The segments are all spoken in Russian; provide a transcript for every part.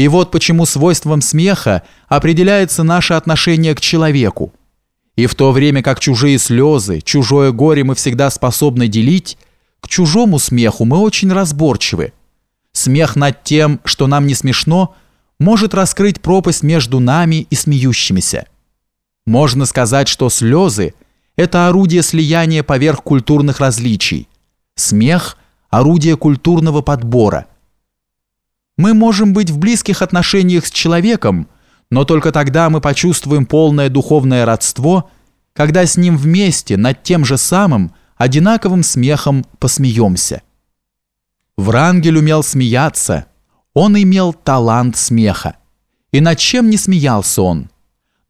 И вот почему свойством смеха определяется наше отношение к человеку. И в то время как чужие слезы, чужое горе мы всегда способны делить, к чужому смеху мы очень разборчивы. Смех над тем, что нам не смешно, может раскрыть пропасть между нами и смеющимися. Можно сказать, что слезы – это орудие слияния поверх культурных различий. Смех – орудие культурного подбора. Мы можем быть в близких отношениях с человеком, но только тогда мы почувствуем полное духовное родство, когда с ним вместе над тем же самым одинаковым смехом посмеемся. Врангель умел смеяться, он имел талант смеха. И над чем не смеялся он?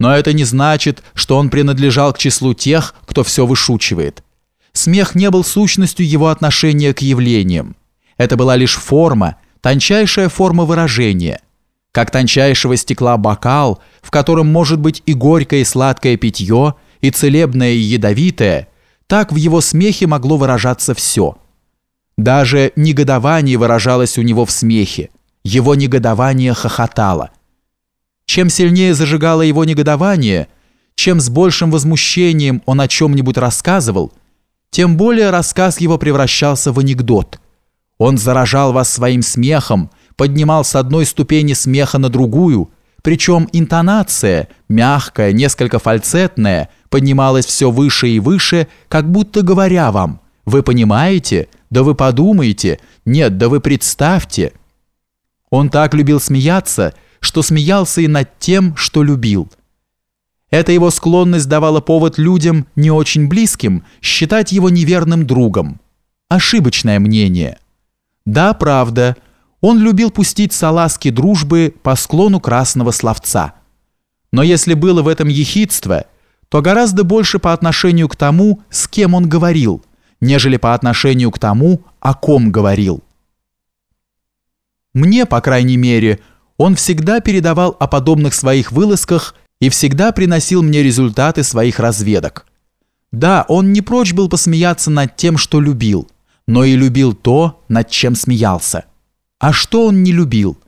Но это не значит, что он принадлежал к числу тех, кто все вышучивает. Смех не был сущностью его отношения к явлениям. Это была лишь форма, тончайшая форма выражения, как тончайшего стекла бокал, в котором может быть и горькое и сладкое питье, и целебное и ядовитое, так в его смехе могло выражаться все. Даже негодование выражалось у него в смехе, его негодование хохотало. Чем сильнее зажигало его негодование, чем с большим возмущением он о чем-нибудь рассказывал, тем более рассказ его превращался в анекдот – он заражал вас своим смехом, поднимал с одной ступени смеха на другую, причем интонация, мягкая, несколько фальцетная, поднималась все выше и выше, как будто говоря вам «Вы понимаете? Да вы подумайте! Нет, да вы представьте!» Он так любил смеяться, что смеялся и над тем, что любил. Эта его склонность давала повод людям, не очень близким, считать его неверным другом. Ошибочное мнение – да, правда, он любил пустить салазки дружбы по склону красного словца. Но если было в этом ехидство, то гораздо больше по отношению к тому, с кем он говорил, нежели по отношению к тому, о ком говорил. Мне, по крайней мере, он всегда передавал о подобных своих вылазках и всегда приносил мне результаты своих разведок. Да, он не прочь был посмеяться над тем, что любил – но и любил то, над чем смеялся. А что он не любил?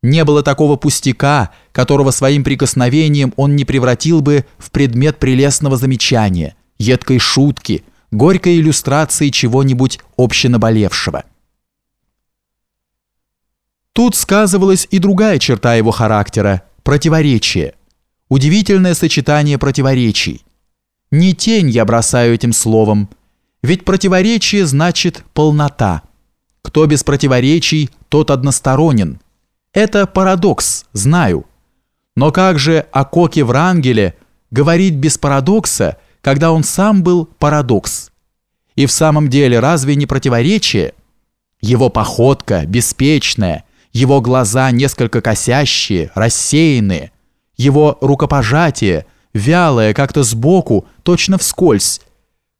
Не было такого пустяка, которого своим прикосновением он не превратил бы в предмет прелестного замечания, едкой шутки, горькой иллюстрации чего-нибудь общенаболевшего. Тут сказывалась и другая черта его характера – противоречие. Удивительное сочетание противоречий. Не тень я бросаю этим словом – ведь противоречие значит полнота. Кто без противоречий, тот односторонен. Это парадокс, знаю. Но как же о Коке Врангеле говорить без парадокса, когда он сам был парадокс? И в самом деле разве не противоречие? Его походка беспечная, его глаза несколько косящие, рассеянные, его рукопожатие, вялое, как-то сбоку, точно вскользь,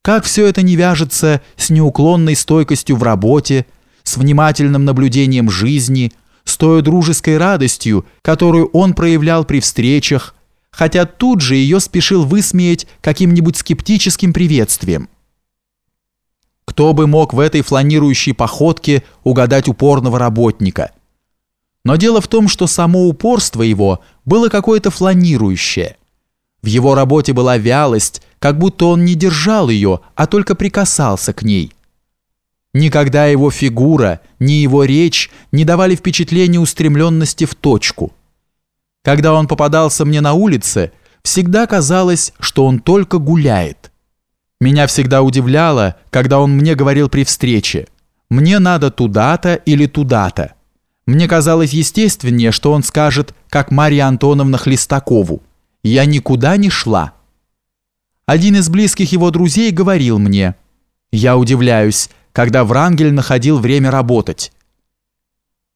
как все это не вяжется с неуклонной стойкостью в работе, с внимательным наблюдением жизни, с той дружеской радостью, которую он проявлял при встречах, хотя тут же ее спешил высмеять каким-нибудь скептическим приветствием. Кто бы мог в этой фланирующей походке угадать упорного работника? Но дело в том, что само упорство его было какое-то фланирующее. В его работе была вялость, как будто он не держал ее, а только прикасался к ней. Никогда его фигура, ни его речь не давали впечатления устремленности в точку. Когда он попадался мне на улице, всегда казалось, что он только гуляет. Меня всегда удивляло, когда он мне говорил при встрече «мне надо туда-то или туда-то». Мне казалось естественнее, что он скажет, как Марья Антоновна Хлестакову «я никуда не шла». Один из близких его друзей говорил мне, «Я удивляюсь, когда Врангель находил время работать».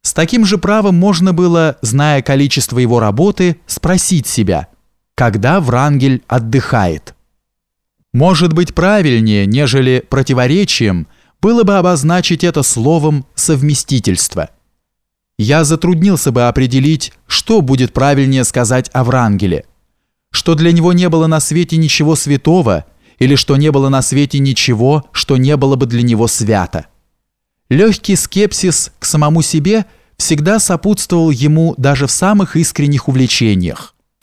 С таким же правом можно было, зная количество его работы, спросить себя, когда Врангель отдыхает. Может быть правильнее, нежели противоречием, было бы обозначить это словом «совместительство». Я затруднился бы определить, что будет правильнее сказать о Врангеле – что для него не было на свете ничего святого, или что не было на свете ничего, что не было бы для него свято. Легкий скепсис к самому себе всегда сопутствовал ему даже в самых искренних увлечениях.